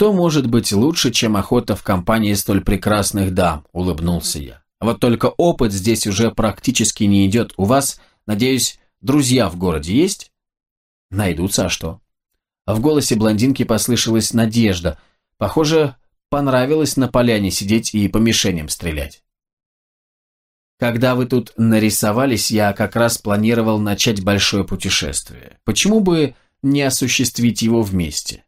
«Что может быть лучше, чем охота в компании столь прекрасных дам?» – улыбнулся я. «Вот только опыт здесь уже практически не идет. У вас, надеюсь, друзья в городе есть?» «Найдутся, а что?» В голосе блондинки послышалась надежда. Похоже, понравилось на поляне сидеть и по мишеням стрелять. Когда вы тут нарисовались, я как раз планировал начать большое путешествие. Почему бы не осуществить его вместе?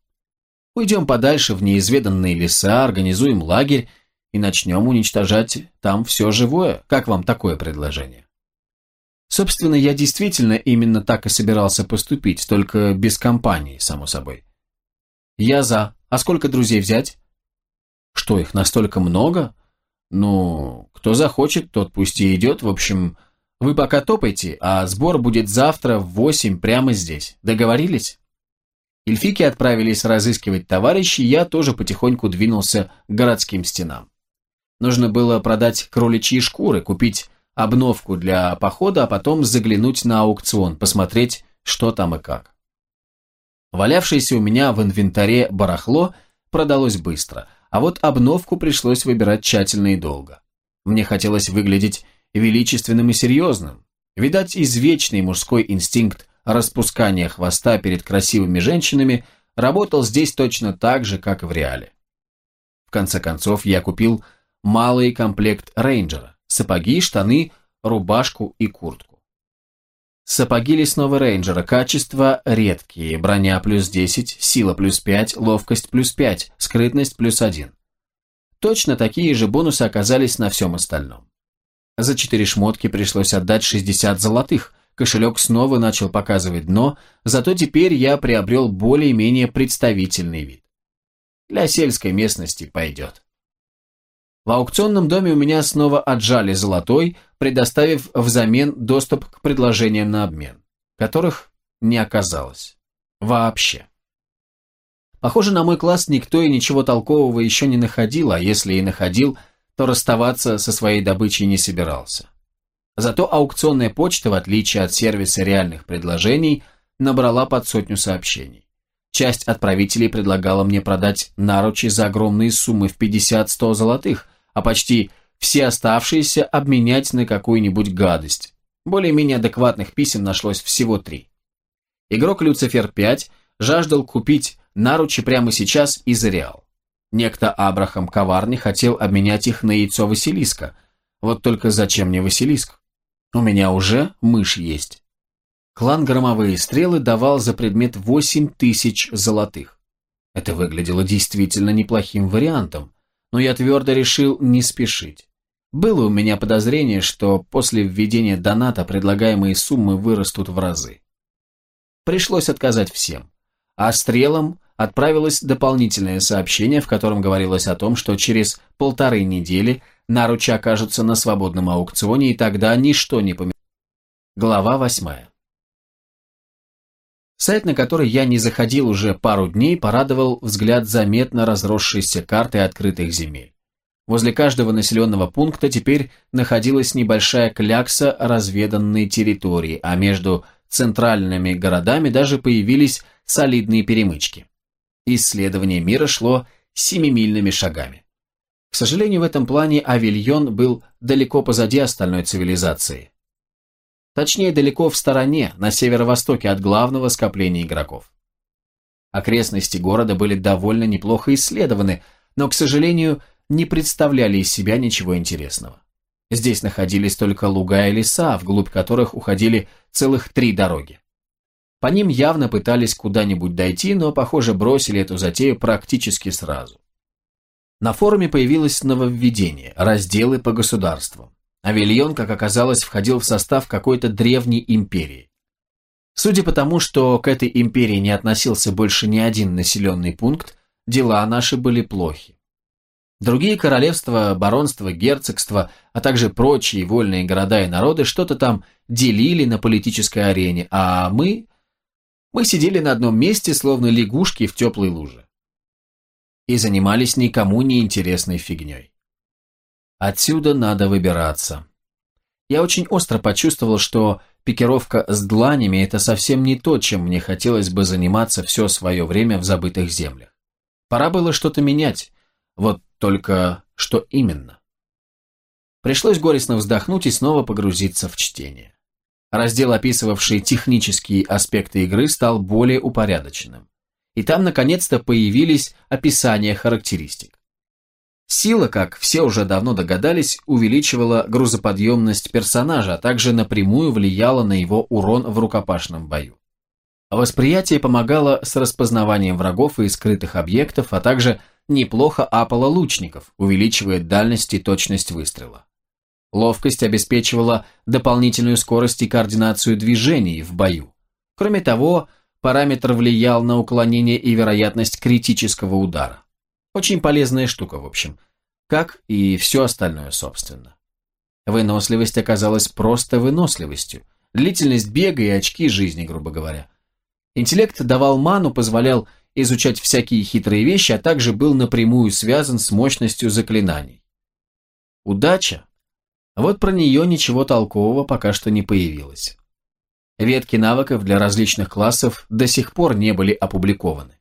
Уйдем подальше в неизведанные леса, организуем лагерь и начнем уничтожать там все живое. Как вам такое предложение? Собственно, я действительно именно так и собирался поступить, только без компании, само собой. Я за. А сколько друзей взять? Что, их настолько много? Ну, кто захочет, тот пусть и идет. В общем, вы пока топайте, а сбор будет завтра в восемь прямо здесь. Договорились? Эльфики отправились разыскивать товарищей, я тоже потихоньку двинулся к городским стенам. Нужно было продать кроличьи шкуры, купить обновку для похода, а потом заглянуть на аукцион, посмотреть, что там и как. Валявшееся у меня в инвентаре барахло продалось быстро, а вот обновку пришлось выбирать тщательно и долго. Мне хотелось выглядеть величественным и серьезным. Видать, извечный мужской инстинкт распускания хвоста перед красивыми женщинами работал здесь точно так же, как в реале. В конце концов, я купил малый комплект рейнджера, сапоги, штаны, рубашку и куртку. Сапоги лесного рейнджера, качество редкие, броня плюс 10, сила плюс 5, ловкость плюс 5, скрытность плюс 1. Точно такие же бонусы оказались на всем остальном. За четыре шмотки пришлось отдать 60 золотых, кошелек снова начал показывать дно, зато теперь я приобрел более-менее представительный вид. Для сельской местности пойдет. В аукционном доме у меня снова отжали золотой, предоставив взамен доступ к предложениям на обмен, которых не оказалось. Вообще. Похоже, на мой класс никто и ничего толкового еще не находил, а если и находил, то расставаться со своей добычей не собирался. Зато аукционная почта, в отличие от сервиса реальных предложений, набрала под сотню сообщений. Часть отправителей предлагала мне продать наручи за огромные суммы в 50-100 золотых, а почти все оставшиеся обменять на какую-нибудь гадость. Более-менее адекватных писем нашлось всего три. Игрок Люцифер 5 жаждал купить наручи прямо сейчас из Реал. Некто Абрахам Коварный хотел обменять их на яйцо Василиска. Вот только зачем мне Василиск? У меня уже мышь есть. Клан Громовые Стрелы давал за предмет восемь тысяч золотых. Это выглядело действительно неплохим вариантом но я твердо решил не спешить. Было у меня подозрение, что после введения доната предлагаемые суммы вырастут в разы. Пришлось отказать всем. А стрелам отправилось дополнительное сообщение, в котором говорилось о том, что через полторы недели наручи окажутся на свободном аукционе, и тогда ничто не помешает. Глава восьмая. Сайт, на который я не заходил уже пару дней, порадовал взгляд заметно разросшейся карты открытых земель. Возле каждого населенного пункта теперь находилась небольшая клякса разведанной территории, а между центральными городами даже появились солидные перемычки. Исследование мира шло семимильными шагами. К сожалению, в этом плане Авильон был далеко позади остальной цивилизации. Точнее, далеко в стороне, на северо-востоке от главного скопления игроков. Окрестности города были довольно неплохо исследованы, но, к сожалению, не представляли из себя ничего интересного. Здесь находились только луга и леса, вглубь которых уходили целых три дороги. По ним явно пытались куда-нибудь дойти, но, похоже, бросили эту затею практически сразу. На форуме появилось нововведение – разделы по государствам. Авильон, как оказалось, входил в состав какой-то древней империи. Судя по тому, что к этой империи не относился больше ни один населенный пункт, дела наши были плохи. Другие королевства, баронства, герцогства, а также прочие вольные города и народы что-то там делили на политической арене, а мы... Мы сидели на одном месте, словно лягушки в теплой луже. И занимались никому не интересной фигней. Отсюда надо выбираться. Я очень остро почувствовал, что пикировка с дланями – это совсем не то, чем мне хотелось бы заниматься все свое время в забытых землях. Пора было что-то менять. Вот только что именно? Пришлось горестно вздохнуть и снова погрузиться в чтение. Раздел, описывавший технические аспекты игры, стал более упорядоченным. И там, наконец-то, появились описания характеристик. Сила, как все уже давно догадались, увеличивала грузоподъемность персонажа, а также напрямую влияла на его урон в рукопашном бою. Восприятие помогало с распознаванием врагов и скрытых объектов, а также неплохо апало лучников, увеличивая дальность и точность выстрела. Ловкость обеспечивала дополнительную скорость и координацию движений в бою. Кроме того, параметр влиял на уклонение и вероятность критического удара. Очень полезная штука, в общем. Как и все остальное, собственно. Выносливость оказалась просто выносливостью. Длительность бега и очки жизни, грубо говоря. Интеллект давал ману, позволял изучать всякие хитрые вещи, а также был напрямую связан с мощностью заклинаний. Удача вот про нее ничего толкового пока что не появилось. Ветки навыков для различных классов до сих пор не были опубликованы.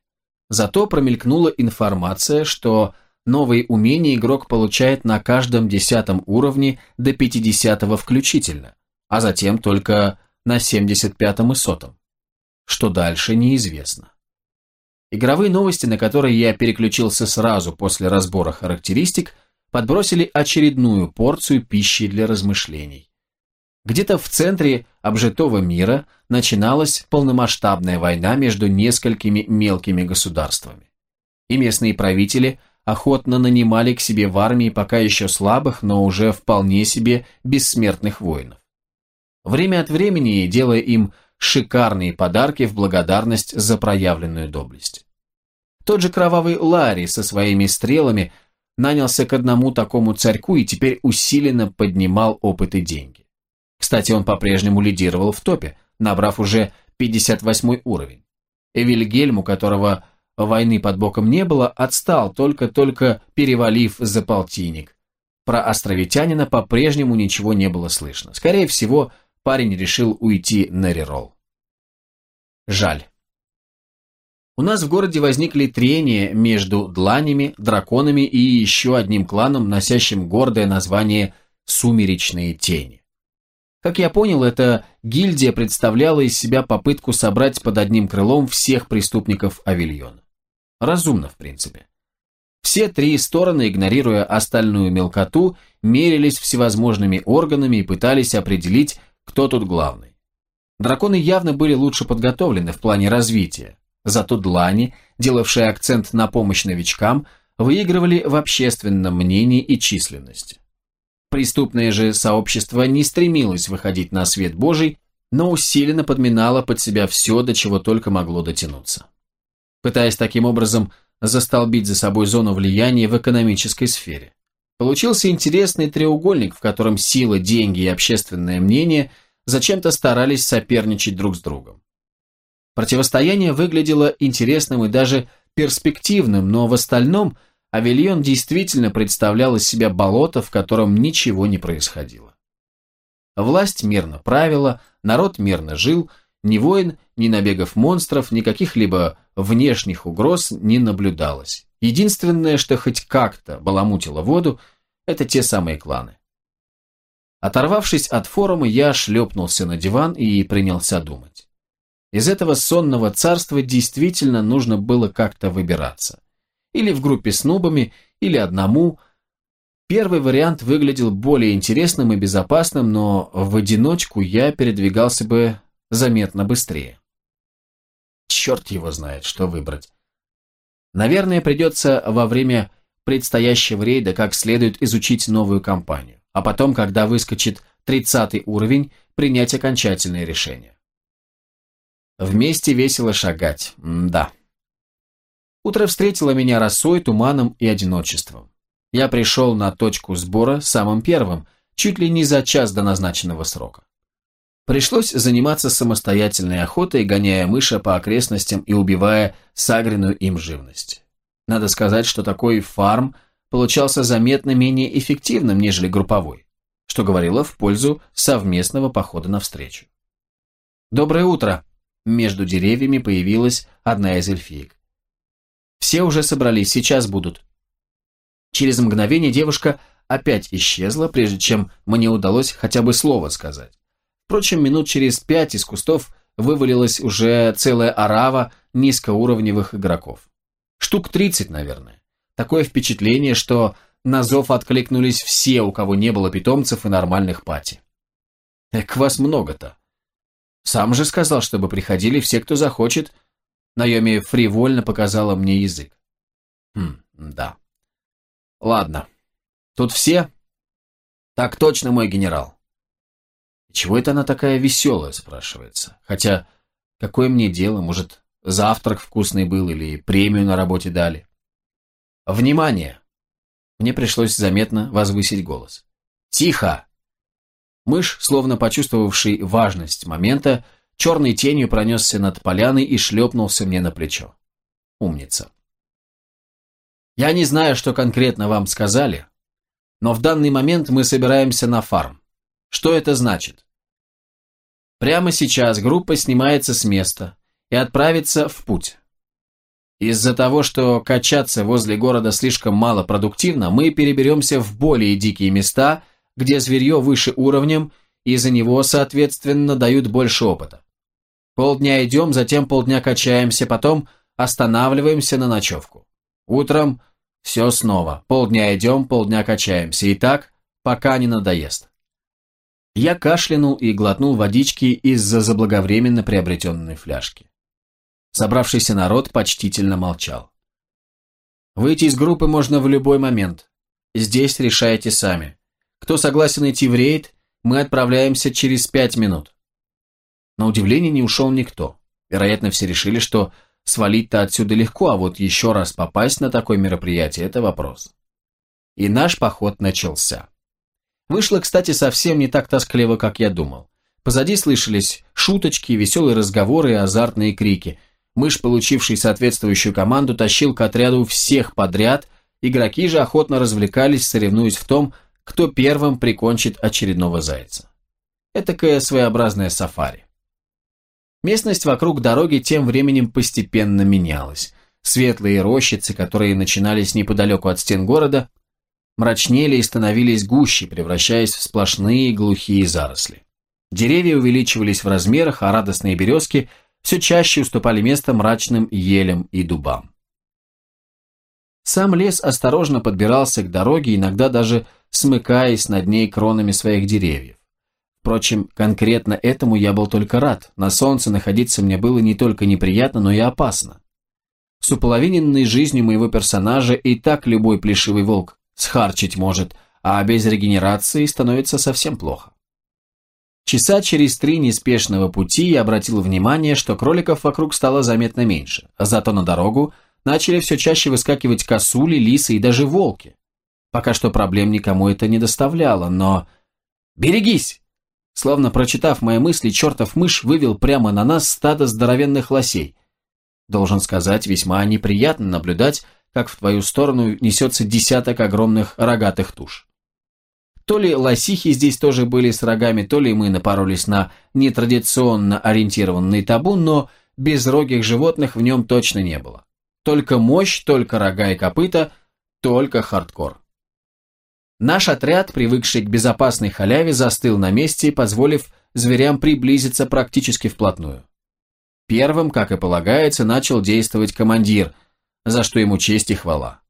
Зато промелькнула информация, что новые умения игрок получает на каждом десятом уровне до 50 включительно, а затем только на 75 и сотом. Что дальше, неизвестно. Игровые новости, на которые я переключился сразу после разбора характеристик, подбросили очередную порцию пищи для размышлений. Где-то в центре обжитого мира начиналась полномасштабная война между несколькими мелкими государствами. И местные правители охотно нанимали к себе в армии пока еще слабых, но уже вполне себе бессмертных воинов. Время от времени делая им шикарные подарки в благодарность за проявленную доблесть. Тот же кровавый Ларри со своими стрелами нанялся к одному такому царьку и теперь усиленно поднимал опыт и деньги. Кстати, он по-прежнему лидировал в топе, набрав уже 58 уровень. Эвильгельм, у которого войны под боком не было, отстал, только-только перевалив за полтинник. Про островитянина по-прежнему ничего не было слышно. Скорее всего, парень решил уйти на реролл. Жаль. У нас в городе возникли трения между дланями, драконами и еще одним кланом, носящим гордое название «Сумеречные тени». Как я понял, эта гильдия представляла из себя попытку собрать под одним крылом всех преступников Авильона. Разумно, в принципе. Все три стороны, игнорируя остальную мелкоту, мерились всевозможными органами и пытались определить, кто тут главный. Драконы явно были лучше подготовлены в плане развития, Зато длани, делавшие акцент на помощь новичкам, выигрывали в общественном мнении и численности. Преступное же сообщество не стремилось выходить на свет Божий, но усиленно подминало под себя все, до чего только могло дотянуться. Пытаясь таким образом застолбить за собой зону влияния в экономической сфере. Получился интересный треугольник, в котором сила, деньги и общественное мнение зачем-то старались соперничать друг с другом. Противостояние выглядело интересным и даже перспективным, но в остальном Авильон действительно представлял из себя болото, в котором ничего не происходило. Власть мирно правила, народ мирно жил, ни войн, ни набегов монстров, ни каких-либо внешних угроз не наблюдалось. Единственное, что хоть как-то баламутило воду, это те самые кланы. Оторвавшись от форума, я шлепнулся на диван и принялся думать. Из этого сонного царства действительно нужно было как-то выбираться. Или в группе с нубами, или одному. Первый вариант выглядел более интересным и безопасным, но в одиночку я передвигался бы заметно быстрее. Черт его знает, что выбрать. Наверное, придется во время предстоящего рейда как следует изучить новую компанию, а потом, когда выскочит 30 уровень, принять окончательное решение. Вместе весело шагать, да. Утро встретило меня росой, туманом и одиночеством. Я пришел на точку сбора самым первым, чуть ли не за час до назначенного срока. Пришлось заниматься самостоятельной охотой, гоняя мыша по окрестностям и убивая сагренную им живность. Надо сказать, что такой фарм получался заметно менее эффективным, нежели групповой, что говорило в пользу совместного похода навстречу. «Доброе утро!» Между деревьями появилась одна из эльфиек. Все уже собрались, сейчас будут. Через мгновение девушка опять исчезла, прежде чем мне удалось хотя бы слово сказать. Впрочем, минут через пять из кустов вывалилась уже целая орава низкоуровневых игроков. Штук 30, наверное. Такое впечатление, что на зов откликнулись все, у кого не было питомцев и нормальных пати. Эк, вас много-то. Сам же сказал, чтобы приходили все, кто захочет. Наоми фривольно показала мне язык. Хм, да. Ладно. Тут все? Так точно, мой генерал. Чего это она такая веселая, спрашивается. Хотя, какое мне дело, может, завтрак вкусный был или премию на работе дали. Внимание! Мне пришлось заметно возвысить голос. Тихо! Мышь, словно почувствовавший важность момента, черной тенью пронесся над поляной и шлепнулся мне на плечо. Умница. Я не знаю, что конкретно вам сказали, но в данный момент мы собираемся на фарм. Что это значит? Прямо сейчас группа снимается с места и отправится в путь. Из-за того, что качаться возле города слишком мало продуктивно, мы переберемся в более дикие места – где зверье выше уровнем, и за него, соответственно, дают больше опыта. Полдня идем, затем полдня качаемся, потом останавливаемся на ночевку. Утром все снова. Полдня идем, полдня качаемся. И так, пока не надоест. Я кашлянул и глотнул водички из-за заблаговременно приобретенной фляжки. Собравшийся народ почтительно молчал. Выйти из группы можно в любой момент. Здесь решайте сами. Кто согласен идти в рейд, мы отправляемся через пять минут. На удивление не ушел никто. Вероятно, все решили, что свалить-то отсюда легко, а вот еще раз попасть на такое мероприятие – это вопрос. И наш поход начался. Вышло, кстати, совсем не так тоскливо, как я думал. Позади слышались шуточки, веселые разговоры и азартные крики. Мышь, получивший соответствующую команду, тащил к отряду всех подряд, игроки же охотно развлекались, соревнуясь в том, кто первым прикончит очередного зайца. Этакое своеобразное сафари. Местность вокруг дороги тем временем постепенно менялась. Светлые рощицы, которые начинались неподалеку от стен города, мрачнели и становились гуще, превращаясь в сплошные глухие заросли. Деревья увеличивались в размерах, а радостные березки все чаще уступали место мрачным елям и дубам. Сам лес осторожно подбирался к дороге, иногда даже смыкаясь над ней кронами своих деревьев. Впрочем, конкретно этому я был только рад. На солнце находиться мне было не только неприятно, но и опасно. С уполовиненной жизнью моего персонажа и так любой плешивый волк схарчить может, а без регенерации становится совсем плохо. Часа через три неспешного пути я обратил внимание, что кроликов вокруг стало заметно меньше, а зато на дорогу начали все чаще выскакивать косули, лисы и даже волки. Пока что проблем никому это не доставляло, но... «Берегись!» Словно прочитав мои мысли, чертов мышь вывел прямо на нас стадо здоровенных лосей. Должен сказать, весьма неприятно наблюдать, как в твою сторону несется десяток огромных рогатых туш. То ли лосихи здесь тоже были с рогами, то ли мы напоролись на нетрадиционно ориентированный табун, но безрогих животных в нем точно не было. Только мощь, только рога и копыта, только хардкор. Наш отряд, привыкший к безопасной халяве, застыл на месте, позволив зверям приблизиться практически вплотную. Первым, как и полагается, начал действовать командир, за что ему честь и хвала.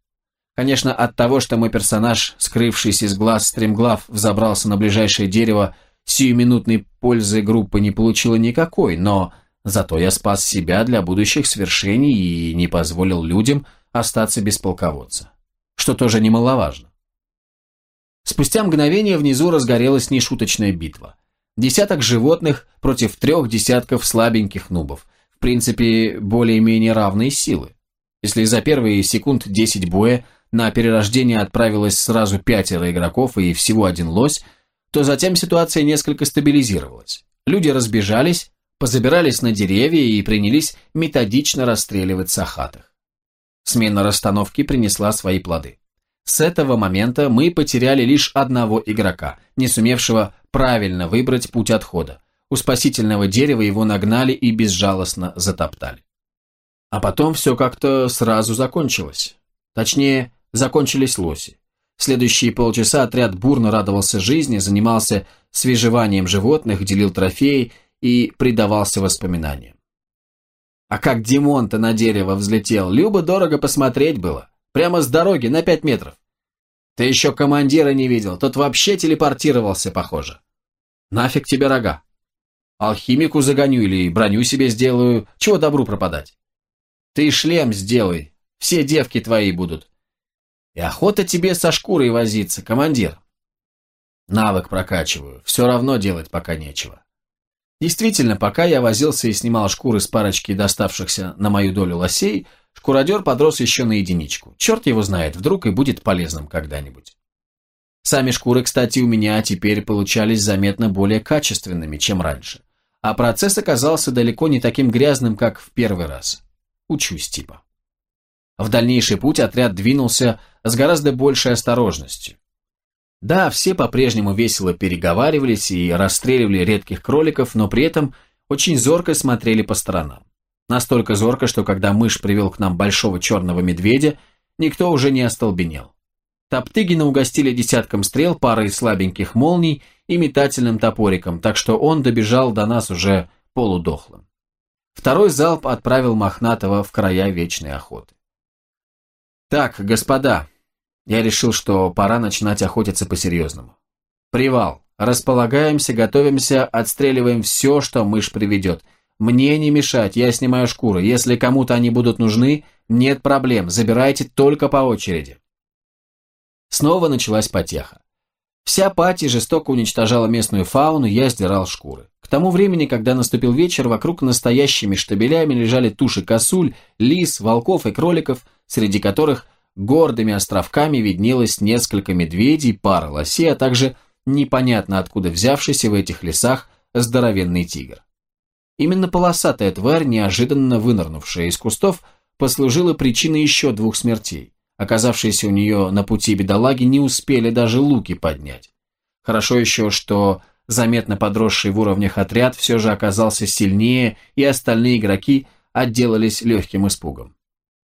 Конечно, от того, что мой персонаж, скрывшийся из глаз стремглав, взобрался на ближайшее дерево, сиюминутной пользы группа не получила никакой, но зато я спас себя для будущих свершений и не позволил людям остаться без полководца, что тоже немаловажно. Спустя мгновение внизу разгорелась нешуточная битва. Десяток животных против трех десятков слабеньких нубов. В принципе, более-менее равные силы. Если за первые секунд 10 боя на перерождение отправилось сразу пятеро игроков и всего один лось, то затем ситуация несколько стабилизировалась. Люди разбежались, позабирались на деревья и принялись методично расстреливать сахатых. Смена расстановки принесла свои плоды. С этого момента мы потеряли лишь одного игрока, не сумевшего правильно выбрать путь отхода. У спасительного дерева его нагнали и безжалостно затоптали. А потом все как-то сразу закончилось. Точнее, закончились лоси. Следующие полчаса отряд бурно радовался жизни, занимался свежеванием животных, делил трофеи и предавался воспоминаниям. А как Димон-то на дерево взлетел, Люба дорого посмотреть было. Прямо с дороги на пять метров. Ты еще командира не видел, тот вообще телепортировался, похоже. Нафиг тебе рога. Алхимику загоню или броню себе сделаю, чего добру пропадать. Ты шлем сделай, все девки твои будут. И охота тебе со шкурой возиться, командир. Навык прокачиваю, все равно делать пока нечего. Действительно, пока я возился и снимал шкуры с парочки доставшихся на мою долю лосей, шкуродер подрос еще на единичку. Черт его знает, вдруг и будет полезным когда-нибудь. Сами шкуры, кстати, у меня теперь получались заметно более качественными, чем раньше. А процесс оказался далеко не таким грязным, как в первый раз. Учусь типа. В дальнейший путь отряд двинулся с гораздо большей осторожностью. Да, все по-прежнему весело переговаривались и расстреливали редких кроликов, но при этом очень зорко смотрели по сторонам. Настолько зорко, что когда мышь привел к нам большого черного медведя, никто уже не остолбенел. Топтыгина угостили десятком стрел, парой слабеньких молний и метательным топориком, так что он добежал до нас уже полудохлым. Второй залп отправил Мохнатого в края вечной охоты. «Так, господа, я решил, что пора начинать охотиться по-серьезному. Привал. Располагаемся, готовимся, отстреливаем все, что мышь приведет. Мне не мешать, я снимаю шкуры. Если кому-то они будут нужны, нет проблем, забирайте только по очереди. Снова началась потеха. Вся пати жестоко уничтожала местную фауну, я сдирал шкуры. К тому времени, когда наступил вечер, вокруг настоящими штабелями лежали туши косуль, лис, волков и кроликов, среди которых гордыми островками виднелось несколько медведей, пара лосей, а также непонятно откуда взявшийся в этих лесах здоровенный тигр. Именно полосатая тварь, неожиданно вынырнувшая из кустов, послужила причиной еще двух смертей. Оказавшиеся у нее на пути бедолаги не успели даже луки поднять. Хорошо еще, что заметно подросший в уровнях отряд все же оказался сильнее, и остальные игроки отделались легким испугом.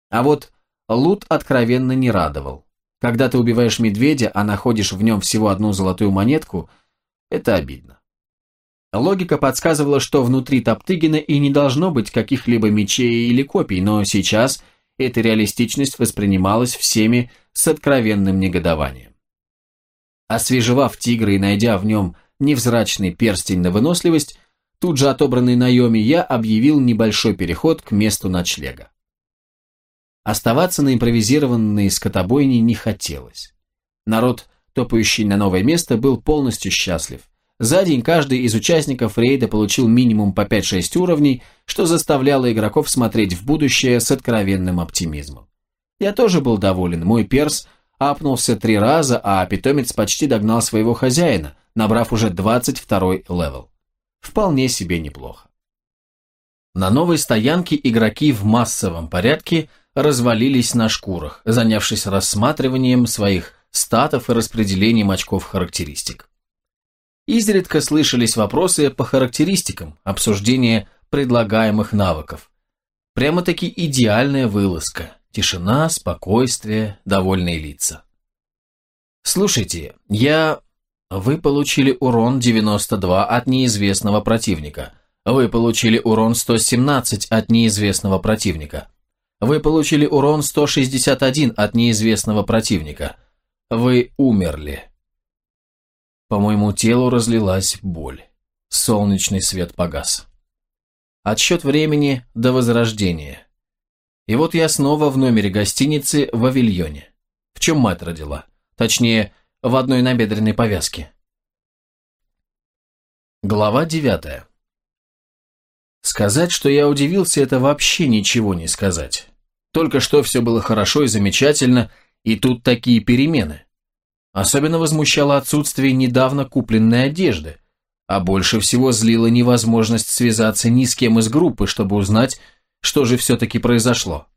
А вот лут откровенно не радовал. Когда ты убиваешь медведя, а находишь в нем всего одну золотую монетку, это обидно. Логика подсказывала, что внутри Топтыгина и не должно быть каких-либо мечей или копий, но сейчас эта реалистичность воспринималась всеми с откровенным негодованием. Освежевав тигра и найдя в нем невзрачный перстень на выносливость, тут же отобранный Найоми, я объявил небольшой переход к месту ночлега. Оставаться на импровизированной скотобойне не хотелось. Народ, топающий на новое место, был полностью счастлив. За день каждый из участников рейда получил минимум по 5-6 уровней, что заставляло игроков смотреть в будущее с откровенным оптимизмом. Я тоже был доволен, мой перс апнулся три раза, а питомец почти догнал своего хозяина, набрав уже 22 левел. Вполне себе неплохо. На новой стоянке игроки в массовом порядке – развалились на шкурах, занявшись рассматриванием своих статов и распределением очков характеристик. Изредка слышались вопросы по характеристикам, обсуждение предлагаемых навыков. Прямо-таки идеальная вылазка. Тишина, спокойствие, довольные лица. Слушайте, я... Вы получили урон 92 от неизвестного противника. Вы получили урон 117 от неизвестного противника. Вы получили урон 161 от неизвестного противника. Вы умерли. По моему телу разлилась боль. Солнечный свет погас. Отсчет времени до возрождения. И вот я снова в номере гостиницы в Авильоне. В чем мать родила? Точнее, в одной набедренной повязке. Глава девятая. Сказать, что я удивился, это вообще ничего не сказать. Только что все было хорошо и замечательно, и тут такие перемены. Особенно возмущало отсутствие недавно купленной одежды, а больше всего злила невозможность связаться ни с кем из группы, чтобы узнать, что же все-таки произошло.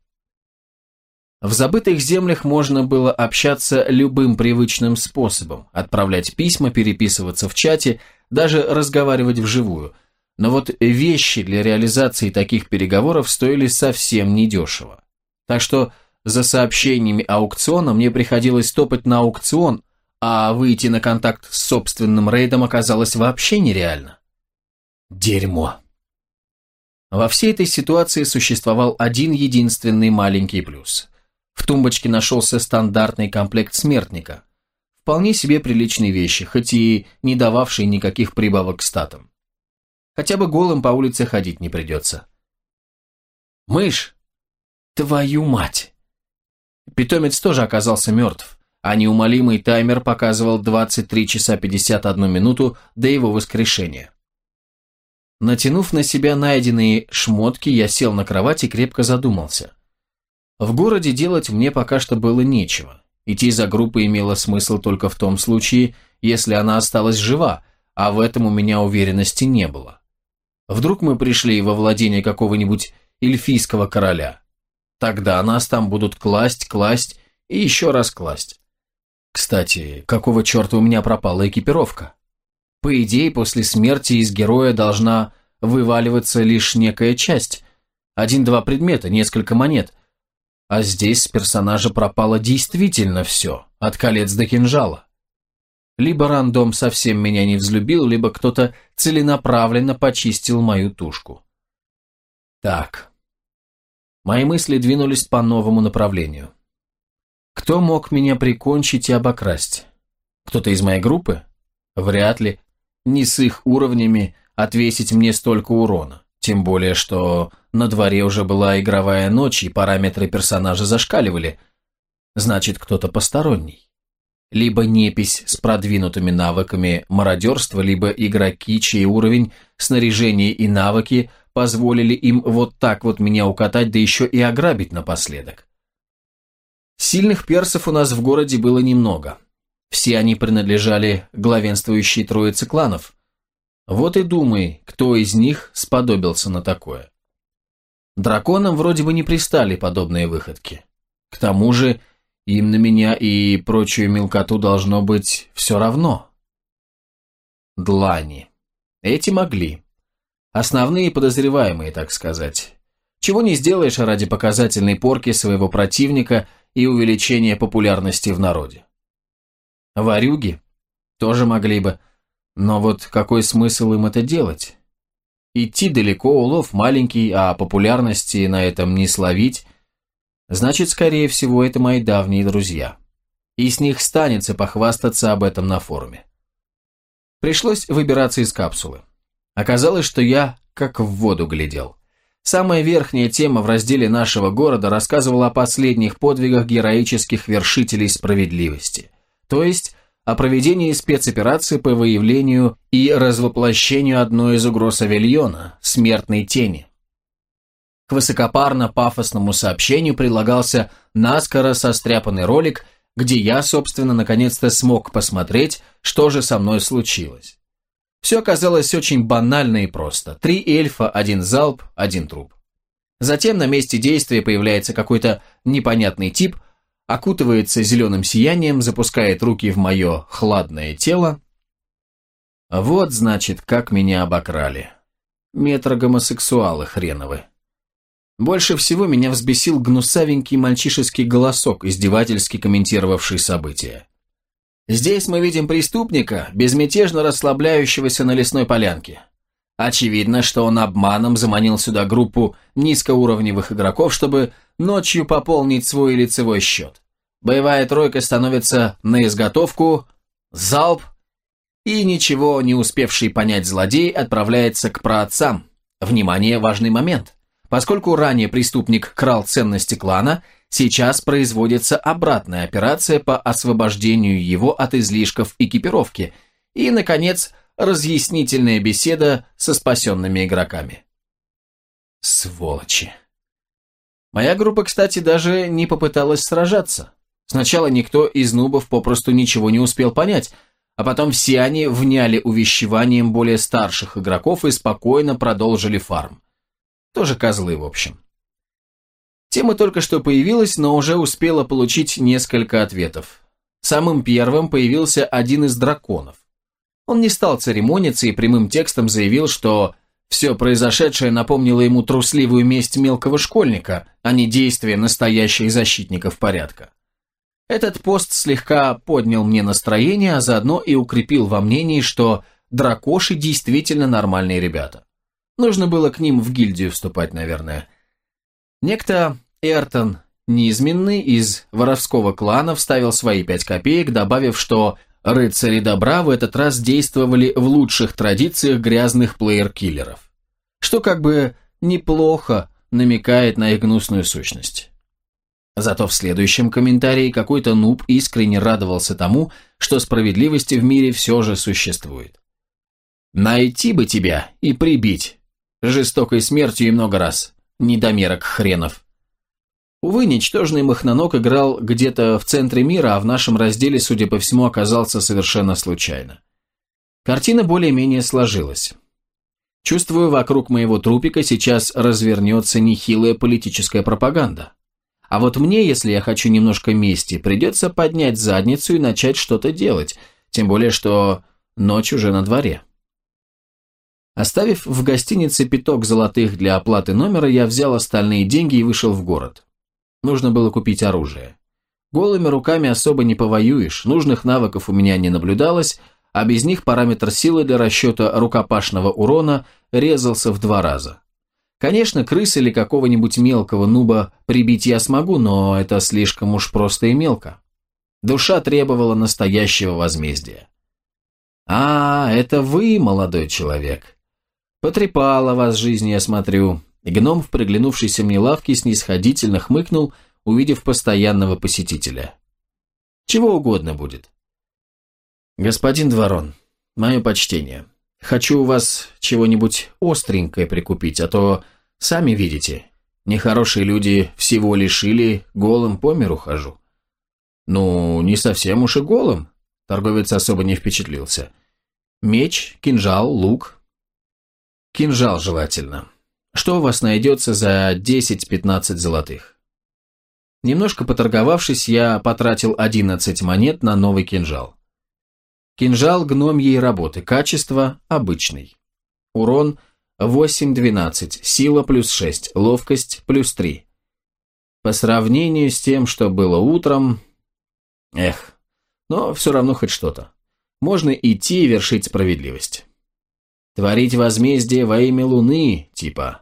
В забытых землях можно было общаться любым привычным способом, отправлять письма, переписываться в чате, даже разговаривать вживую. но вот вещи для реализации таких переговоров стоили совсем недешево. Так что за сообщениями аукциона мне приходилось топать на аукцион, а выйти на контакт с собственным рейдом оказалось вообще нереально. Дерьмо. Во всей этой ситуации существовал один единственный маленький плюс. В тумбочке нашелся стандартный комплект смертника. Вполне себе приличные вещи, хоть и не дававшие никаких прибавок к статам. Хотя бы голым по улице ходить не придется. «Мышь! Твою мать!» Питомец тоже оказался мертв, а неумолимый таймер показывал 23 часа 51 минуту до его воскрешения. Натянув на себя найденные шмотки, я сел на кровать и крепко задумался. В городе делать мне пока что было нечего. Идти за группой имело смысл только в том случае, если она осталась жива, а в этом у меня уверенности не было. Вдруг мы пришли во владение какого-нибудь эльфийского короля. Тогда нас там будут класть, класть и еще раз класть. Кстати, какого черта у меня пропала экипировка? По идее, после смерти из героя должна вываливаться лишь некая часть. Один-два предмета, несколько монет. А здесь с персонажа пропало действительно все, от колец до кинжала. Либо рандом совсем меня не взлюбил, либо кто-то целенаправленно почистил мою тушку. Так. Мои мысли двинулись по новому направлению. Кто мог меня прикончить и обокрасть? Кто-то из моей группы? Вряд ли не с их уровнями отвесить мне столько урона. Тем более, что на дворе уже была игровая ночь, и параметры персонажа зашкаливали. Значит, кто-то посторонний. Либо непись с продвинутыми навыками мародерства, либо игроки, чей уровень, снаряжение и навыки позволили им вот так вот меня укатать, да еще и ограбить напоследок. Сильных персов у нас в городе было немного. Все они принадлежали главенствующей троице кланов. Вот и думай, кто из них сподобился на такое. Драконам вроде бы не пристали подобные выходки. К тому же им на меня и прочую мелкоту должно быть все равно. Длани. Эти могли. Основные подозреваемые, так сказать. Чего не сделаешь ради показательной порки своего противника и увеличения популярности в народе. Варюги? Тоже могли бы. Но вот какой смысл им это делать? Идти далеко, улов маленький, а популярности на этом не словить. Значит, скорее всего, это мои давние друзья. И с них станется похвастаться об этом на форуме. Пришлось выбираться из капсулы. Оказалось, что я как в воду глядел. Самая верхняя тема в разделе нашего города рассказывала о последних подвигах героических вершителей справедливости то есть о проведении спецоперации по выявлению и развоплощению одной из угроз Авильона – смертной тени. К высокопарно-пафосному сообщению прилагался наскоро состряпанный ролик, где я, собственно, наконец-то смог посмотреть, что же со мной случилось. Все оказалось очень банально и просто. Три эльфа, один залп, один труп. Затем на месте действия появляется какой-то непонятный тип, окутывается зеленым сиянием, запускает руки в мое хладное тело. Вот, значит, как меня обокрали. Метрогомосексуалы хреновы. Больше всего меня взбесил гнусавенький мальчишеский голосок, издевательски комментировавший события. Здесь мы видим преступника, безмятежно расслабляющегося на лесной полянке. Очевидно, что он обманом заманил сюда группу низкоуровневых игроков, чтобы ночью пополнить свой лицевой счет. Боевая тройка становится на изготовку, залп, и ничего не успевший понять злодей отправляется к праотцам. Внимание, важный момент. Поскольку ранее преступник крал ценности клана, сейчас производится обратная операция по освобождению его от излишков экипировки и, наконец, разъяснительная беседа со спасенными игроками. Сволочи. Моя группа, кстати, даже не попыталась сражаться. Сначала никто из нубов попросту ничего не успел понять, а потом все они вняли увещеванием более старших игроков и спокойно продолжили фарм. Тоже козлы, в общем. Тема только что появилась, но уже успела получить несколько ответов. Самым первым появился один из драконов. Он не стал церемониться и прямым текстом заявил, что Все произошедшее напомнило ему трусливую месть мелкого школьника, а не действия настоящих защитников порядка. Этот пост слегка поднял мне настроение, а заодно и укрепил во мнении, что дракоши действительно нормальные ребята. Нужно было к ним в гильдию вступать, наверное. Некто Эртон Низменный из воровского клана вставил свои пять копеек, добавив, что рыцари добра в этот раз действовали в лучших традициях грязных плеер-киллеров. Что как бы неплохо намекает на их гнусную сущность. Зато в следующем комментарии какой-то нуб искренне радовался тому, что справедливости в мире все же существует. «Найти бы тебя и прибить. Жестокой смертью и много раз. Недомерок хренов». Увы, ничтожный махноног играл где-то в центре мира, а в нашем разделе, судя по всему, оказался совершенно случайно. Картина более-менее сложилась. Чувствую, вокруг моего трупика сейчас развернется нехилая политическая пропаганда. А вот мне, если я хочу немножко мести, придется поднять задницу и начать что-то делать, тем более, что ночь уже на дворе. Оставив в гостинице пяток золотых для оплаты номера, я взял остальные деньги и вышел в город. Нужно было купить оружие. Голыми руками особо не повоюешь, нужных навыков у меня не наблюдалось, а без них параметр силы для расчета рукопашного урона резался в два раза. Конечно, крыс или какого-нибудь мелкого нуба прибить я смогу, но это слишком уж просто и мелко. Душа требовала настоящего возмездия. «А, это вы, молодой человек. Потрепала вас жизнь, я смотрю. Гном в приглянувшейся мне лавке снисходительно хмыкнул, увидев постоянного посетителя. «Чего угодно будет». «Господин Дворон, мое почтение. Хочу у вас чего-нибудь остренькое прикупить, а то, сами видите, нехорошие люди всего лишили, голым по миру хожу». «Ну, не совсем уж и голым», — торговец особо не впечатлился. «Меч, кинжал, лук». «Кинжал желательно», что у вас найдется за 10-15 золотых? Немножко поторговавшись, я потратил 11 монет на новый кинжал. Кинжал гномьей работы, качество обычный. Урон 8-12, сила плюс 6, ловкость плюс 3. По сравнению с тем, что было утром... Эх, но все равно хоть что-то. Можно идти и вершить справедливость. Творить возмездие во имя Луны, типа...